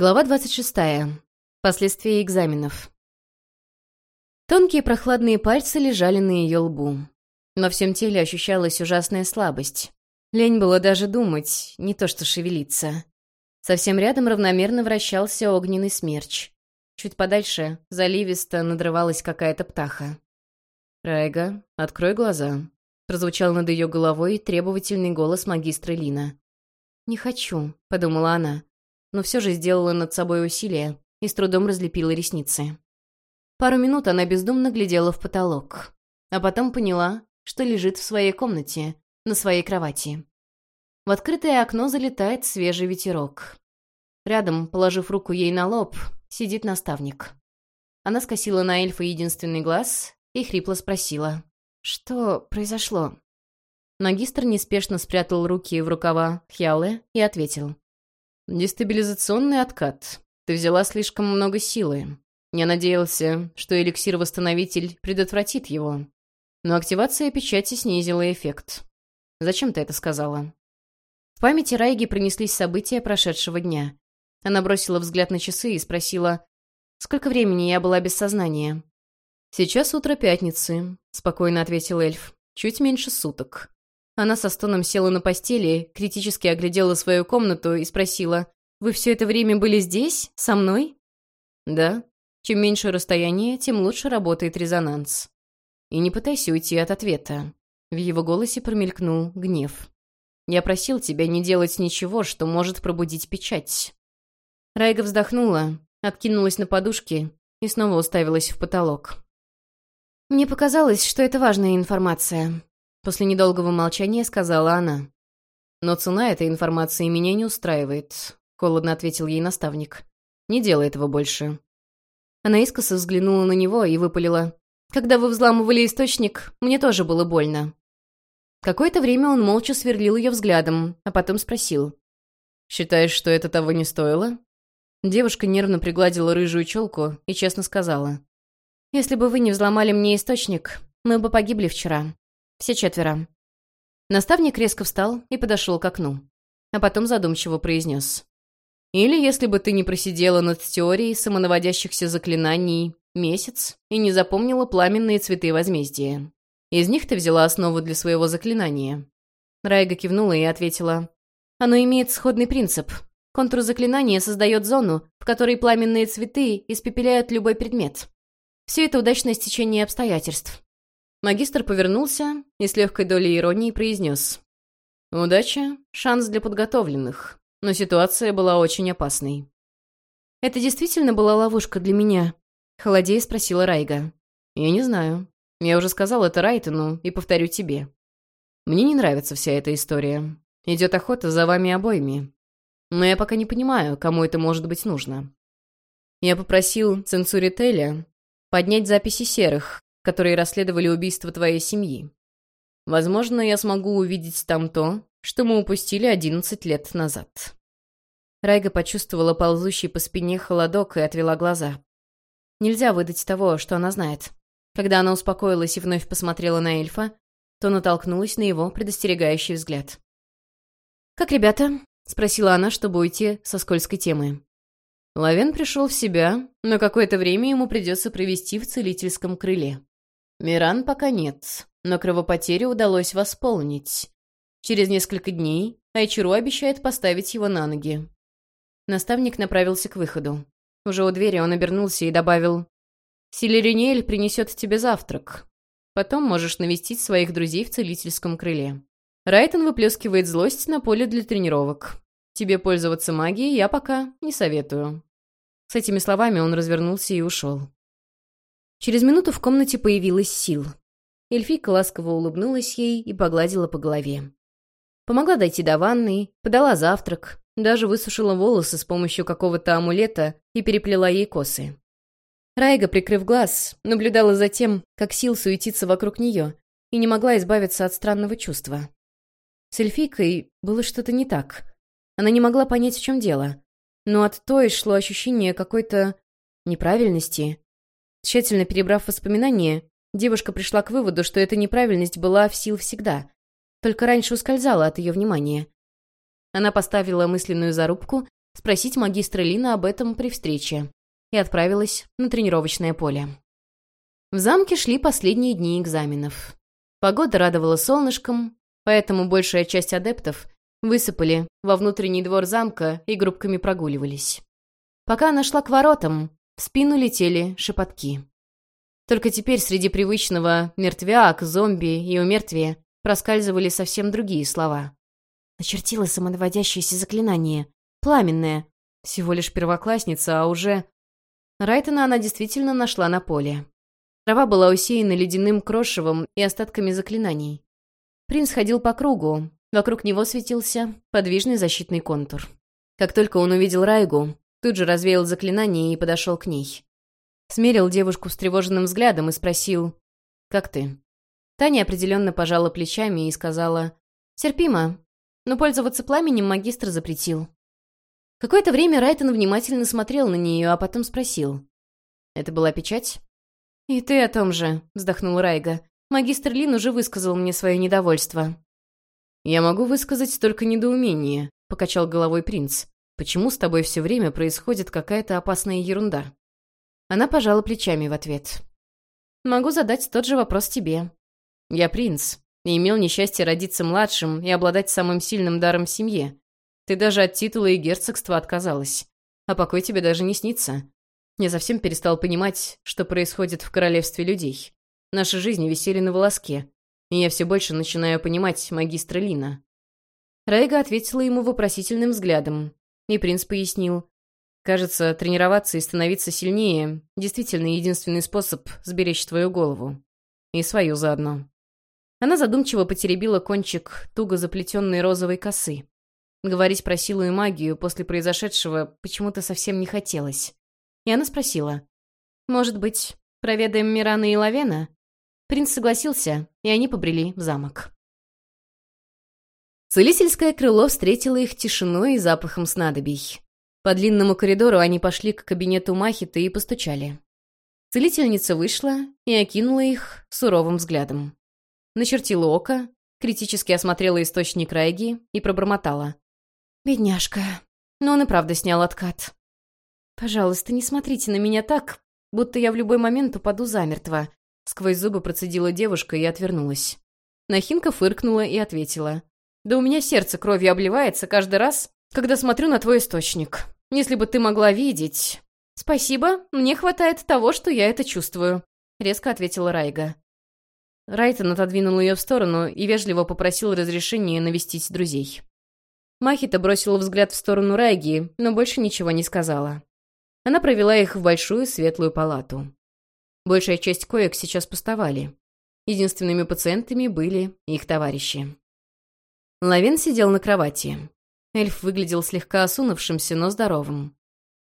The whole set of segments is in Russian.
Глава 26. Последствия экзаменов. Тонкие прохладные пальцы лежали на ее лбу. Но всем теле ощущалась ужасная слабость. Лень было даже думать, не то что шевелиться. Совсем рядом равномерно вращался огненный смерч. Чуть подальше, заливисто, надрывалась какая-то птаха. «Райга, открой глаза», — прозвучал над ее головой требовательный голос магистра Лина. «Не хочу», — подумала она но все же сделала над собой усилие и с трудом разлепила ресницы. Пару минут она бездумно глядела в потолок, а потом поняла, что лежит в своей комнате, на своей кровати. В открытое окно залетает свежий ветерок. Рядом, положив руку ей на лоб, сидит наставник. Она скосила на эльфа единственный глаз и хрипло спросила. «Что произошло?» Магистр неспешно спрятал руки в рукава Хьялы и ответил. «Дестабилизационный откат. Ты взяла слишком много силы. Я надеялся, что эликсир-восстановитель предотвратит его. Но активация печати снизила эффект. Зачем ты это сказала?» В памяти Райги принеслись события прошедшего дня. Она бросила взгляд на часы и спросила, «Сколько времени я была без сознания?» «Сейчас утро пятницы», — спокойно ответил эльф. «Чуть меньше суток». Она со стоном села на постели, критически оглядела свою комнату и спросила, «Вы все это время были здесь? Со мной?» «Да. Чем меньше расстояние, тем лучше работает резонанс. И не пытайся уйти от ответа». В его голосе промелькнул гнев. «Я просил тебя не делать ничего, что может пробудить печать». Райга вздохнула, откинулась на подушки и снова уставилась в потолок. «Мне показалось, что это важная информация. После недолгого молчания сказала она. «Но цена этой информации меня не устраивает», — холодно ответил ей наставник. «Не делай этого больше». Она искоса взглянула на него и выпалила. «Когда вы взламывали источник, мне тоже было больно». Какое-то время он молча сверлил ее взглядом, а потом спросил. «Считаешь, что это того не стоило?» Девушка нервно пригладила рыжую челку и честно сказала. «Если бы вы не взломали мне источник, мы бы погибли вчера. Все четверо. Наставник резко встал и подошел к окну. А потом задумчиво произнес. «Или если бы ты не просидела над теорией самонаводящихся заклинаний месяц и не запомнила пламенные цветы возмездия. Из них ты взяла основу для своего заклинания». Райга кивнула и ответила. «Оно имеет сходный принцип. Контур заклинания создает зону, в которой пламенные цветы испепеляют любой предмет. Все это удачное стечение обстоятельств. Магистр повернулся и с легкой долей иронии произнес. «Удача — шанс для подготовленных, но ситуация была очень опасной». «Это действительно была ловушка для меня?» — холодея спросила Райга. «Я не знаю. Я уже сказал это Райтону и повторю тебе. Мне не нравится вся эта история. Идет охота за вами обоими. Но я пока не понимаю, кому это может быть нужно. Я попросил Ценцурителя поднять записи серых, которые расследовали убийство твоей семьи. Возможно, я смогу увидеть там то, что мы упустили одиннадцать лет назад». Райга почувствовала ползущий по спине холодок и отвела глаза. Нельзя выдать того, что она знает. Когда она успокоилась и вновь посмотрела на эльфа, то натолкнулась на его предостерегающий взгляд. «Как ребята?» — спросила она, чтобы уйти со скользкой темы. Лавен пришел в себя, но какое-то время ему придется провести в целительском крыле. Миран пока нет, но кровопотерю удалось восполнить. Через несколько дней Айчуру обещает поставить его на ноги. Наставник направился к выходу. Уже у двери он обернулся и добавил «Силеринель принесет тебе завтрак. Потом можешь навестить своих друзей в целительском крыле. Райтон выплескивает злость на поле для тренировок. Тебе пользоваться магией я пока не советую». С этими словами он развернулся и ушел. Через минуту в комнате появилась Сил. Эльфийка ласково улыбнулась ей и погладила по голове. Помогла дойти до ванной, подала завтрак, даже высушила волосы с помощью какого-то амулета и переплела ей косы. Райга, прикрыв глаз, наблюдала за тем, как Сил суетится вокруг нее, и не могла избавиться от странного чувства. С эльфийкой было что-то не так. Она не могла понять, в чем дело. Но от той шло ощущение какой-то неправильности, Тщательно перебрав воспоминания, девушка пришла к выводу, что эта неправильность была в сил всегда, только раньше ускользала от ее внимания. Она поставила мысленную зарубку спросить магистра Лина об этом при встрече, и отправилась на тренировочное поле. В замке шли последние дни экзаменов. Погода радовала солнышком, поэтому большая часть адептов высыпали во внутренний двор замка и группками прогуливались. Пока она шла к воротам, в спину летели шепотки. Только теперь среди привычного «мертвяк», «зомби» и «умертвие» проскальзывали совсем другие слова. Начертила самонаводящееся заклинание. Пламенное. Всего лишь первоклассница, а уже... Райтона она действительно нашла на поле. Трава была усеяна ледяным крошевом и остатками заклинаний. Принц ходил по кругу, вокруг него светился подвижный защитный контур. Как только он увидел Райгу, тут же развеял заклинание и подошел к ней. Смерил девушку встревоженным взглядом и спросил «Как ты?». Таня определенно пожала плечами и сказала «Терпимо, но пользоваться пламенем магистр запретил». Какое-то время Райтон внимательно смотрел на нее, а потом спросил «Это была печать?» «И ты о том же», — вздохнул Райга. «Магистр Лин уже высказал мне свое недовольство». «Я могу высказать только недоумение», — покачал головой принц. «Почему с тобой все время происходит какая-то опасная ерунда?» Она пожала плечами в ответ. «Могу задать тот же вопрос тебе». «Я принц, и имел несчастье родиться младшим и обладать самым сильным даром в семье. Ты даже от титула и герцогства отказалась. А покой тебе даже не снится. Я совсем перестал понимать, что происходит в королевстве людей. Наши жизни висели на волоске, и я все больше начинаю понимать магистра Лина». Райга ответила ему вопросительным взглядом, и принц пояснил. Кажется, тренироваться и становиться сильнее — действительно единственный способ сберечь твою голову. И свою заодно. Она задумчиво потеребила кончик туго заплетенной розовой косы. Говорить про силу и магию после произошедшего почему-то совсем не хотелось. И она спросила. «Может быть, проведаем Мирана и Лавена?» Принц согласился, и они побрели в замок. Целительское крыло встретило их тишиной и запахом снадобий. По длинному коридору они пошли к кабинету Махита и постучали. Целительница вышла и окинула их суровым взглядом. Начертила око, критически осмотрела источник Райги и пробормотала. «Бедняжка. Но он и правда снял откат. Пожалуйста, не смотрите на меня так, будто я в любой момент упаду замертво», сквозь зубы процедила девушка и отвернулась. Нахинка фыркнула и ответила. «Да у меня сердце кровью обливается каждый раз, когда смотрю на твой источник. Если бы ты могла видеть...» «Спасибо, мне хватает того, что я это чувствую», — резко ответила Райга. Райтон отодвинул ее в сторону и вежливо попросил разрешения навестить друзей. Махита бросила взгляд в сторону Райги, но больше ничего не сказала. Она провела их в большую светлую палату. Большая часть коек сейчас пустовали. Единственными пациентами были их товарищи. Лавин сидел на кровати. Эльф выглядел слегка осунувшимся, но здоровым.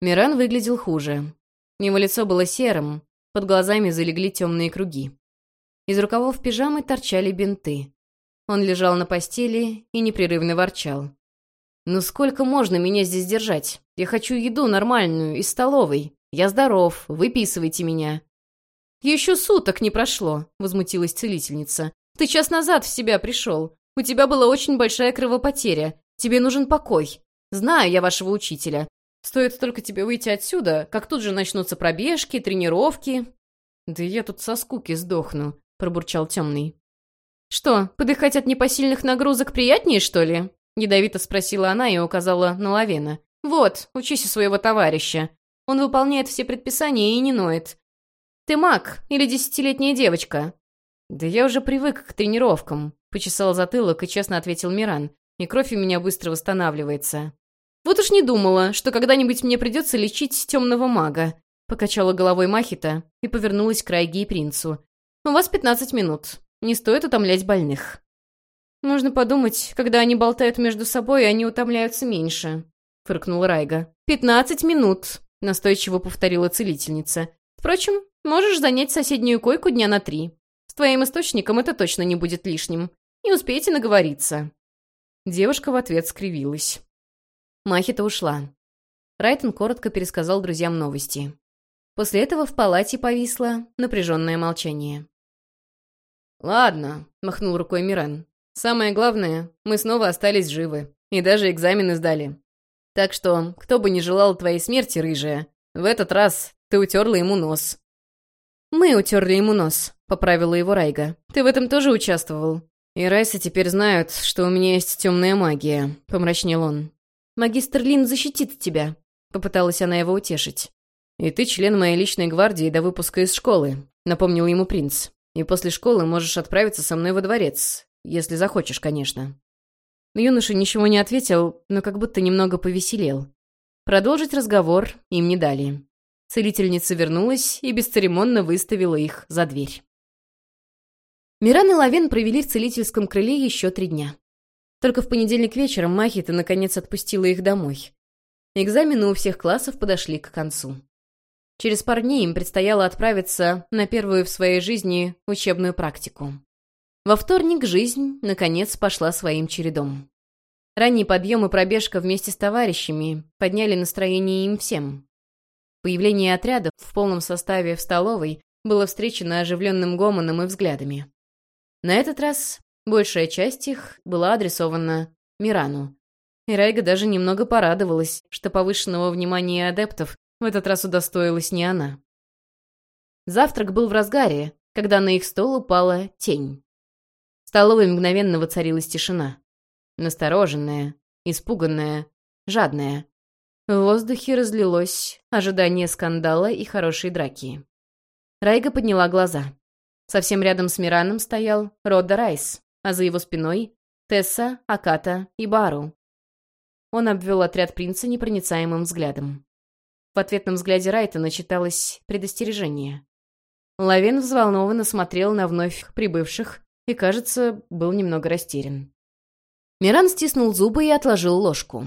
Миран выглядел хуже. Его лицо было серым, под глазами залегли темные круги. Из рукавов пижамы торчали бинты. Он лежал на постели и непрерывно ворчал. «Ну сколько можно меня здесь держать? Я хочу еду нормальную, из столовой. Я здоров, выписывайте меня». «Еще суток не прошло», — возмутилась целительница. «Ты час назад в себя пришел. У тебя была очень большая кровопотеря. Тебе нужен покой. Знаю я вашего учителя. Стоит только тебе выйти отсюда, как тут же начнутся пробежки, тренировки». «Да я тут со скуки сдохну», — пробурчал темный. «Что, подыхать от непосильных нагрузок приятнее, что ли?» — ядовито спросила она и указала на Лавена. «Вот, учись у своего товарища. Он выполняет все предписания и не ноет. Ты маг или десятилетняя девочка?» «Да я уже привык к тренировкам», — почесал затылок и честно ответил Миран и кровь у меня быстро восстанавливается. Вот уж не думала, что когда-нибудь мне придется лечить темного мага. Покачала головой Махита и повернулась к Райге и принцу. «У вас пятнадцать минут. Не стоит утомлять больных». «Можно подумать, когда они болтают между собой, они утомляются меньше», — фыркнула Райга. «Пятнадцать минут», — настойчиво повторила целительница. «Впрочем, можешь занять соседнюю койку дня на три. С твоим источником это точно не будет лишним. Не успеете наговориться». Девушка в ответ скривилась. Махита ушла. Райтон коротко пересказал друзьям новости. После этого в палате повисло напряженное молчание. «Ладно», — махнул рукой Миран. «Самое главное, мы снова остались живы. И даже экзамены сдали. Так что, кто бы не желал твоей смерти, рыжая, в этот раз ты утерла ему нос». «Мы утерли ему нос», — поправила его Райга. «Ты в этом тоже участвовал?» «И Райсы теперь знают, что у меня есть темная магия», — помрачнел он. «Магистр Лин защитит тебя», — попыталась она его утешить. «И ты член моей личной гвардии до выпуска из школы», — напомнил ему принц. «И после школы можешь отправиться со мной во дворец, если захочешь, конечно». Юноша ничего не ответил, но как будто немного повеселел. Продолжить разговор им не дали. Целительница вернулась и бесцеремонно выставила их за дверь. Миран и Лавен провели в целительском крыле еще три дня. Только в понедельник вечером Махита наконец отпустила их домой. Экзамены у всех классов подошли к концу. Через пару дней им предстояло отправиться на первую в своей жизни учебную практику. Во вторник жизнь, наконец, пошла своим чередом. Ранний подъем и пробежка вместе с товарищами подняли настроение им всем. Появление отряда в полном составе в столовой было встречено оживленным гомоном и взглядами. На этот раз большая часть их была адресована Мирану. И Райга даже немного порадовалась, что повышенного внимания адептов в этот раз удостоилась не она. Завтрак был в разгаре, когда на их стол упала тень. В столовой мгновенно воцарилась тишина. Настороженная, испуганная, жадная. В воздухе разлилось ожидание скандала и хорошей драки. Райга подняла глаза. Совсем рядом с Мираном стоял Рода Райс, а за его спиной — Тесса, Аката и Бару. Он обвел отряд принца непроницаемым взглядом. В ответном взгляде Райта начиталось предостережение. Лавен взволнованно смотрел на вновь прибывших, и, кажется, был немного растерян. Миран стиснул зубы и отложил ложку.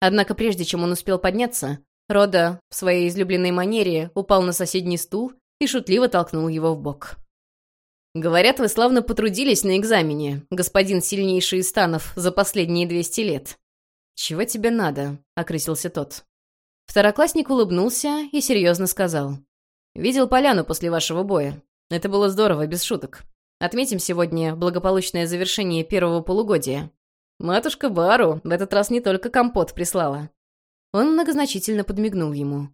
Однако прежде чем он успел подняться, Рода в своей излюбленной манере упал на соседний стул и шутливо толкнул его в бок. «Говорят, вы славно потрудились на экзамене, господин сильнейший из станов за последние 200 лет». «Чего тебе надо?» — окрысился тот. Второклассник улыбнулся и серьезно сказал. «Видел поляну после вашего боя. Это было здорово, без шуток. Отметим сегодня благополучное завершение первого полугодия. Матушка Бару в этот раз не только компот прислала. Он многозначительно подмигнул ему.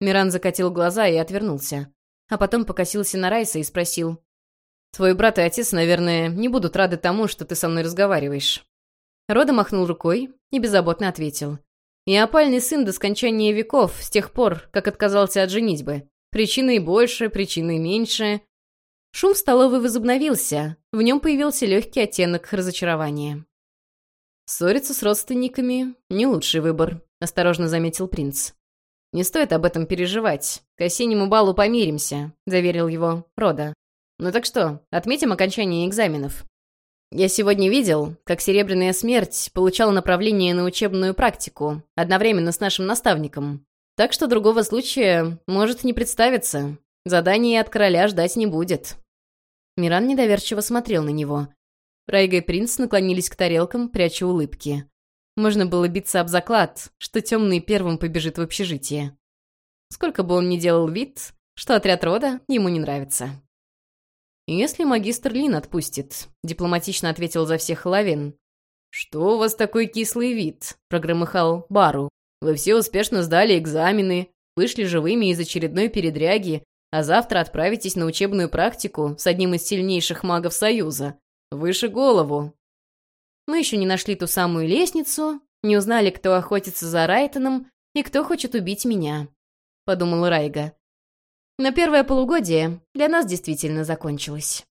Миран закатил глаза и отвернулся. А потом покосился на Райса и спросил. «Твой брат и отец, наверное, не будут рады тому, что ты со мной разговариваешь». Рода махнул рукой и беззаботно ответил. «Я опальный сын до скончания веков, с тех пор, как отказался от женитьбы. Причиной больше, причиной меньше. Шум в столовой возобновился, в нем появился легкий оттенок разочарования. «Ссориться с родственниками — не лучший выбор», — осторожно заметил принц. «Не стоит об этом переживать. К осеннему балу помиримся», — заверил его Рода. «Ну так что, отметим окончание экзаменов». «Я сегодня видел, как Серебряная Смерть получала направление на учебную практику, одновременно с нашим наставником. Так что другого случая может не представиться. Задание от короля ждать не будет». Миран недоверчиво смотрел на него. Райга и принц наклонились к тарелкам, пряча улыбки. Можно было биться об заклад, что темный первым побежит в общежитие. Сколько бы он ни делал вид, что отряд рода ему не нравится. «Если магистр Лин отпустит», — дипломатично ответил за всех Лавин. «Что у вас такой кислый вид?» — прогромыхал Бару. «Вы все успешно сдали экзамены, вышли живыми из очередной передряги, а завтра отправитесь на учебную практику с одним из сильнейших магов Союза. Выше голову. Мы еще не нашли ту самую лестницу, не узнали, кто охотится за Райтоном и кто хочет убить меня», — подумала Райга. Но первое полугодие для нас действительно закончилось.